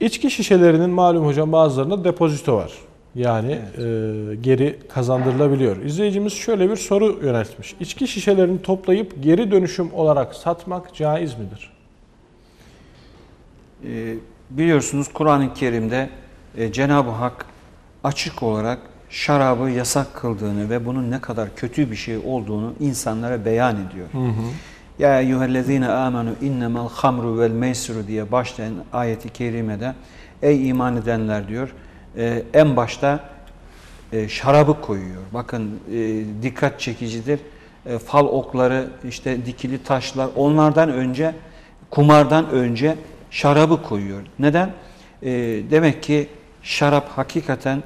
İçki şişelerinin malum hocam bazılarında depozito var. Yani e, geri kazandırılabiliyor. İzleyicimiz şöyle bir soru yöneltmiş. İçki şişelerini toplayıp geri dönüşüm olarak satmak caiz midir? Ee, biliyorsunuz Kur'an-ı Kerim'de e, Cenab-ı Hak açık olarak şarabı yasak kıldığını ve bunun ne kadar kötü bir şey olduğunu insanlara beyan ediyor. Hı hı. Ya eyyühellezine amenu innemel hamru vel meysru diye başlayan ayeti kerimede ey iman edenler diyor e, en başta e, şarabı koyuyor. Bakın e, dikkat çekicidir. E, fal okları, işte dikili taşlar onlardan önce kumardan önce şarabı koyuyor. Neden? Demek ki şarap hakikaten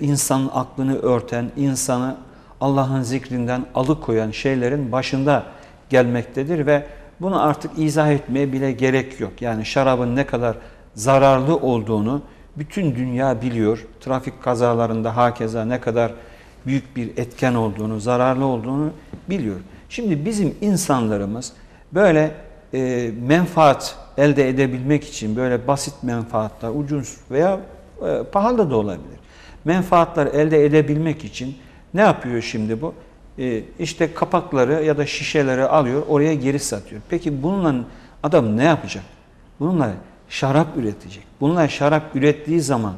insanın aklını örten, insanı Allah'ın zikrinden alıkoyan şeylerin başında gelmektedir ve bunu artık izah etmeye bile gerek yok. Yani şarabın ne kadar zararlı olduğunu bütün dünya biliyor. Trafik kazalarında hakeza ne kadar büyük bir etken olduğunu, zararlı olduğunu biliyor. Şimdi bizim insanlarımız böyle e, menfaat elde edebilmek için böyle basit menfaatler, ucuz veya e, pahalı da olabilir. Menfaatler elde edebilmek için ne yapıyor şimdi bu? E, işte kapakları ya da şişeleri alıyor, oraya geri satıyor. Peki bununla adam ne yapacak? Bununla şarap üretecek. Bununla şarap ürettiği zaman,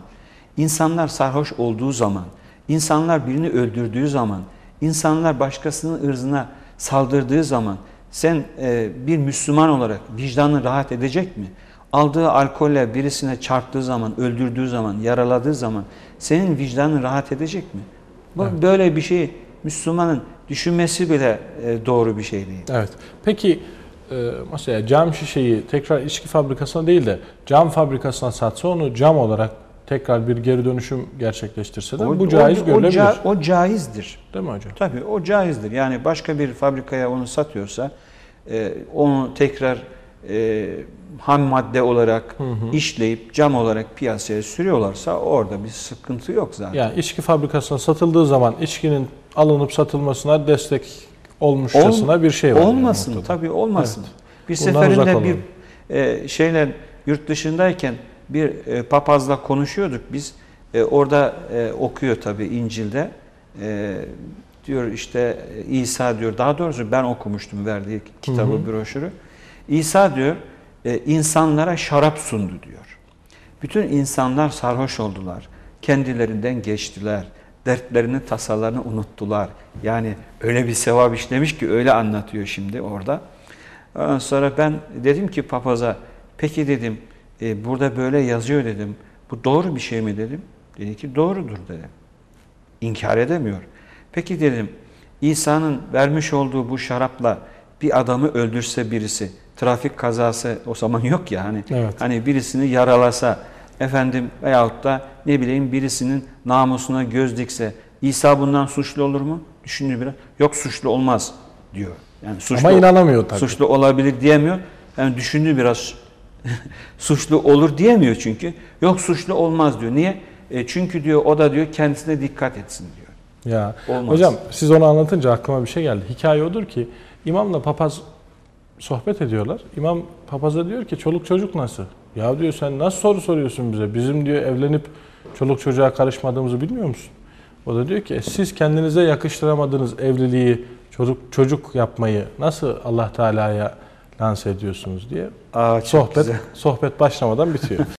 insanlar sarhoş olduğu zaman, insanlar birini öldürdüğü zaman, insanlar başkasının ırzına saldırdığı zaman sen e, bir Müslüman olarak vicdanın rahat edecek mi? Aldığı alkolle birisine çarptığı zaman, öldürdüğü zaman, yaraladığı zaman senin vicdanın rahat edecek mi? Bu Evet. böyle bir şey Müslümanın düşünmesi bile e, doğru bir şey değil. Evet. Peki e, mesela cam şişeyi tekrar içki fabrikasına değil de cam fabrikasına satsa onu cam olarak tekrar bir geri dönüşüm gerçekleştirse de bu caiz o, görülebilir. ca- o caizdir. Değil mi hocam? Tabii o caizdir. Yani başka bir fabrikaya onu satıyorsa e, onu tekrar e, ham madde olarak işleyip cam olarak piyasaya sürüyorlarsa orada bir sıkıntı yok zaten. Yani içki fabrikasına satıldığı zaman içkinin alınıp satılmasına destek olmuşçasına bir şey var. yani Olmasın ortada. tabii olmasın. Bir Bundan seferinde bir e, şeyle yurt dışındayken bir e, papazla konuşuyorduk biz. E, orada e, okuyor tabii İncil'de. E, diyor işte e, İsa diyor daha doğrusu ben okumuştum verdiği kitabı broşürü. İsa diyor e, insanlara şarap sundu diyor. Bütün insanlar sarhoş oldular. Kendilerinden geçtiler. Dertlerini, tasalarını unuttular. Yani öyle bir sevap işlemiş ki öyle anlatıyor şimdi orada. Ondan sonra ben dedim ki papaza, peki dedim e, burada böyle yazıyor dedim. Bu doğru bir şey mi dedim. Dedi ki doğrudur dedi. İnkar edemiyor. Peki dedim İsa'nın vermiş olduğu bu şarapla bir adamı öldürse birisi, trafik kazası o zaman yok ya hani Evet. hani birisini yaralasa efendim veyahut da ne bileyim birisinin namusuna göz dikse İsa bundan suçlu olur mu? Düşündü biraz. Yok suçlu olmaz diyor. Yani suçlu, Ama inanamıyor tabii. suçlu olabilir diyemiyor. Yani düşündü biraz suçlu olur diyemiyor çünkü. Yok suçlu olmaz diyor. Niye? E çünkü diyor o da diyor kendisine dikkat etsin diyor. Ya Olmaz. hocam siz onu anlatınca aklıma bir şey geldi. Hikaye odur ki imamla papaz sohbet ediyorlar. İmam papaza diyor ki çoluk çocuk nasıl? Ya diyor sen nasıl soru soruyorsun bize? Bizim diyor evlenip çoluk çocuğa karışmadığımızı bilmiyor musun? O da diyor ki "E, siz kendinize yakıştıramadığınız evliliği, çocuk çocuk yapmayı nasıl Allah Teala'ya lanse ediyorsunuz diye Aa, sohbet güzel. sohbet başlamadan bitiyor.